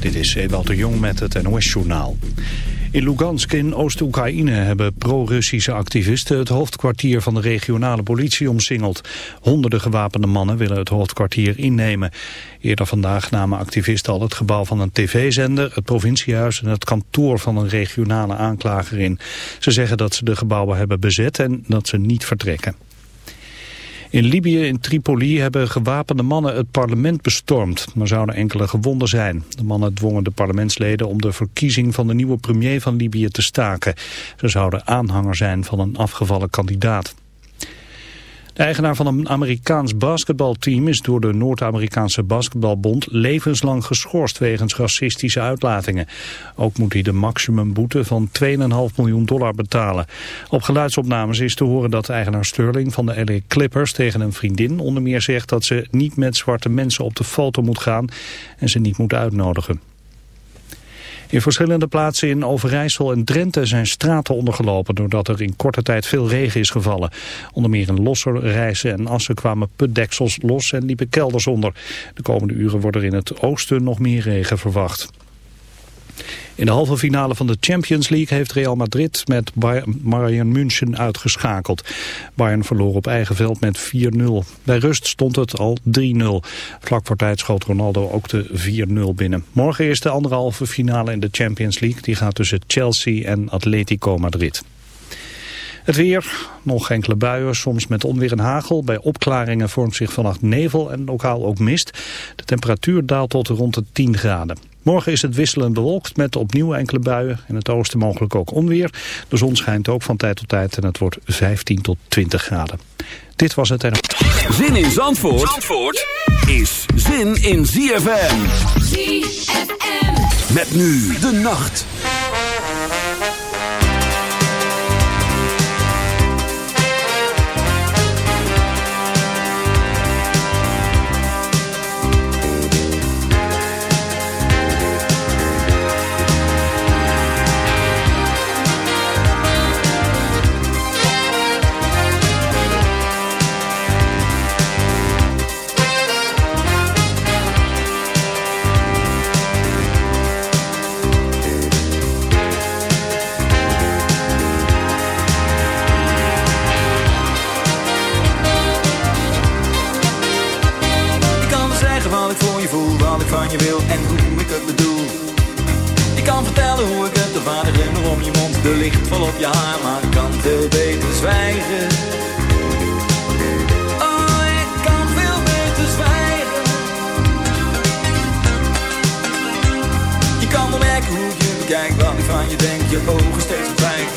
Dit is Ewout de Jong met het NOS-journaal. In Lugansk in Oost-Oekraïne hebben pro-Russische activisten het hoofdkwartier van de regionale politie omsingeld. Honderden gewapende mannen willen het hoofdkwartier innemen. Eerder vandaag namen activisten al het gebouw van een tv-zender, het provinciehuis en het kantoor van een regionale aanklager in. Ze zeggen dat ze de gebouwen hebben bezet en dat ze niet vertrekken. In Libië in Tripoli hebben gewapende mannen het parlement bestormd, maar zouden enkele gewonden zijn. De mannen dwongen de parlementsleden om de verkiezing van de nieuwe premier van Libië te staken. Ze zouden aanhanger zijn van een afgevallen kandidaat. Eigenaar van een Amerikaans basketbalteam is door de Noord-Amerikaanse basketbalbond levenslang geschorst wegens racistische uitlatingen. Ook moet hij de maximumboete van 2,5 miljoen dollar betalen. Op geluidsopnames is te horen dat eigenaar Sterling van de LA Clippers tegen een vriendin onder meer zegt dat ze niet met zwarte mensen op de foto moet gaan en ze niet moet uitnodigen. In verschillende plaatsen in Overijssel en Drenthe zijn straten ondergelopen doordat er in korte tijd veel regen is gevallen. Onder meer in Losser, Rijssen en Assen kwamen putdeksels los en liepen kelders onder. De komende uren wordt er in het oosten nog meer regen verwacht. In de halve finale van de Champions League heeft Real Madrid met Bayern München uitgeschakeld. Bayern verloor op eigen veld met 4-0. Bij rust stond het al 3-0. Vlak voor tijd schoot Ronaldo ook de 4-0 binnen. Morgen is de anderhalve finale in de Champions League. Die gaat tussen Chelsea en Atletico Madrid. Het weer, nog enkele buien, soms met onweer en hagel. Bij opklaringen vormt zich vannacht nevel en lokaal ook mist. De temperatuur daalt tot rond de 10 graden. Morgen is het wisselend bewolkt met opnieuw enkele buien. In het oosten mogelijk ook onweer. De zon schijnt ook van tijd tot tijd en het wordt 15 tot 20 graden. Dit was het en... Zin in Zandvoort, Zandvoort is zin in ZFM. ZFM. Met nu de nacht. Je wil en hoe ik het bedoel. Je kan vertellen hoe ik het, de vader om je mond, de licht vol op je haar, maar ik kan veel beter zwijgen. Oh, ik kan veel beter zwijgen. Je kan wel hoe je bekijk, wat ik van je denk, je ogen steeds verdwijnt.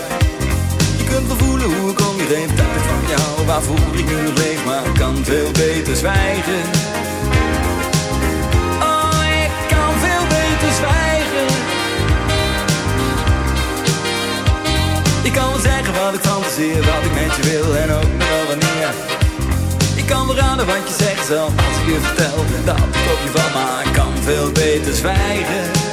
Je kunt wel voelen hoe ik om je heen, dat ik van jou, waarvoor ik nu leef, maar ik kan veel beter zwijgen. Fantaseer, wat ik met je wil en ook nog wanneer. Ik kan wel raden wat je zegt zelf als ik je vertel dat ik op je van, maar kan veel beter zwijgen.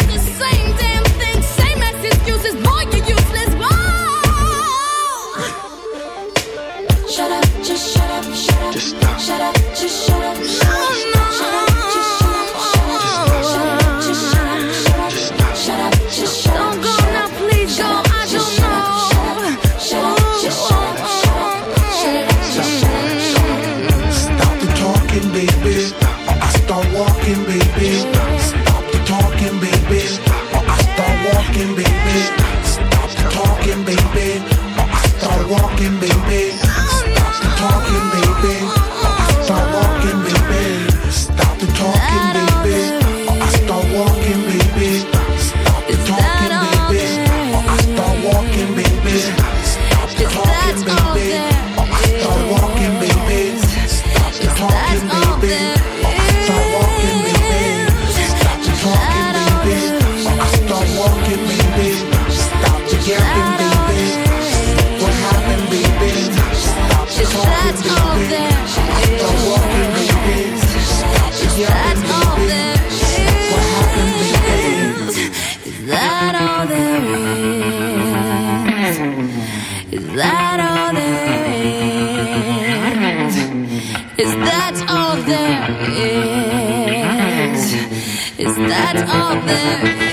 all there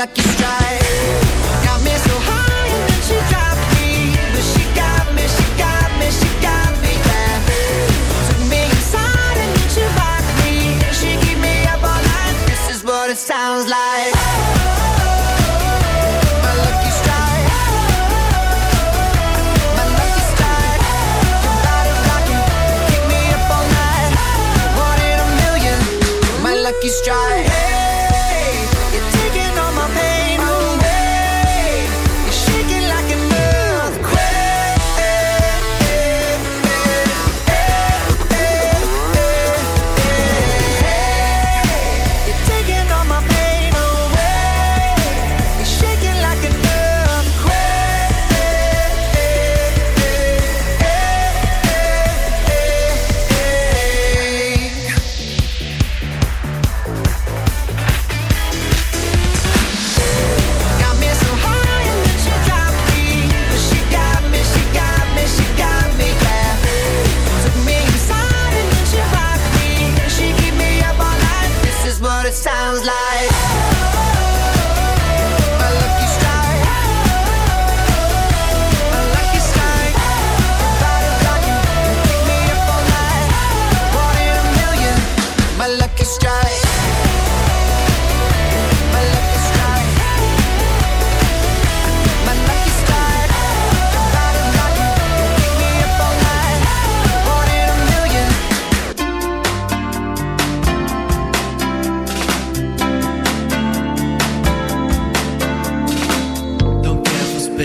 lucky strike.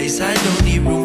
I don't need room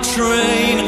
train.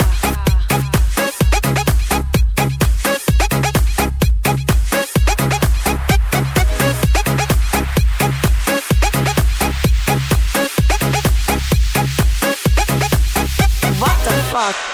clock.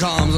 com.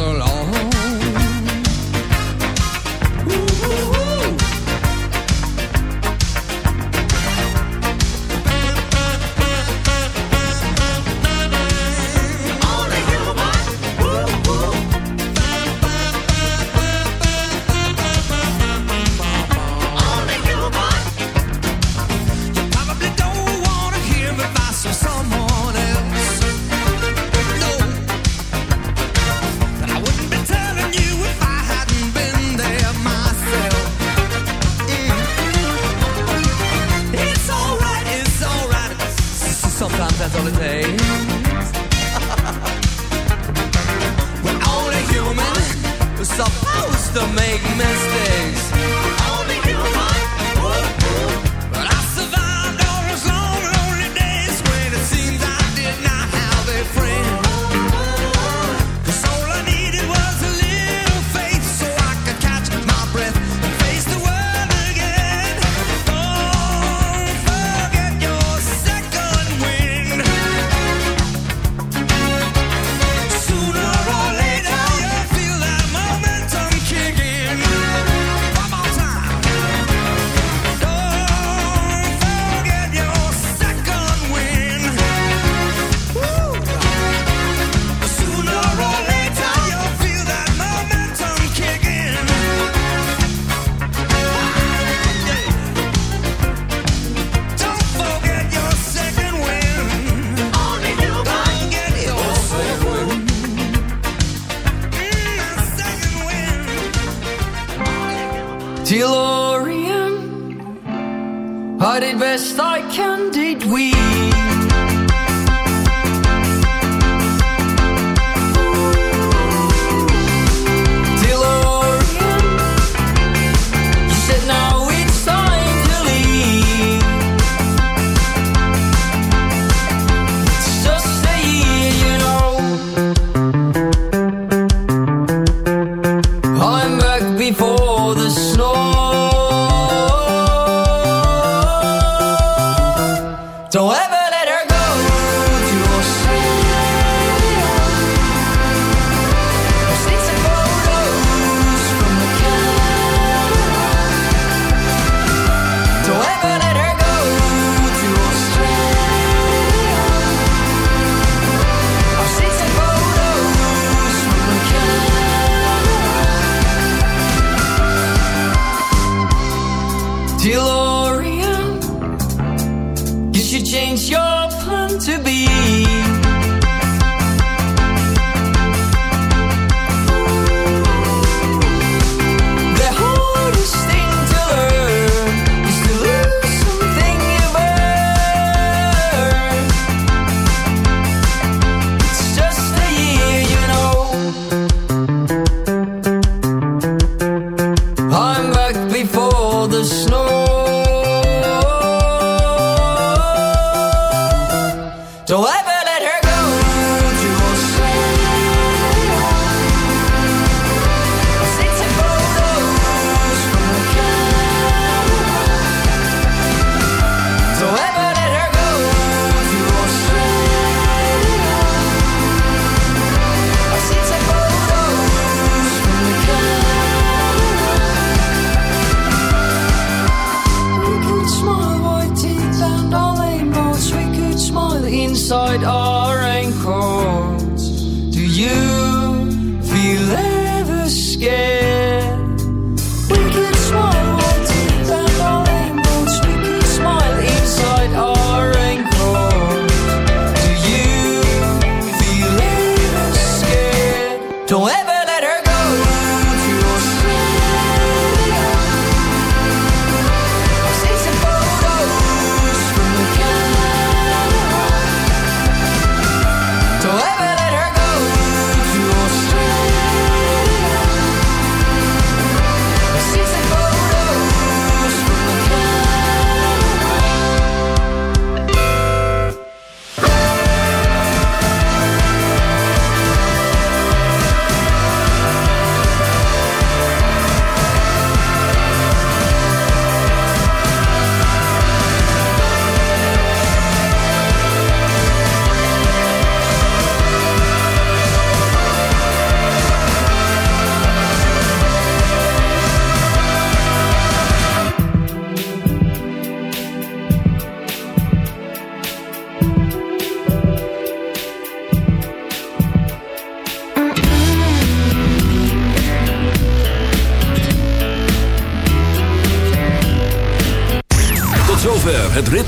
I did best I can, did we?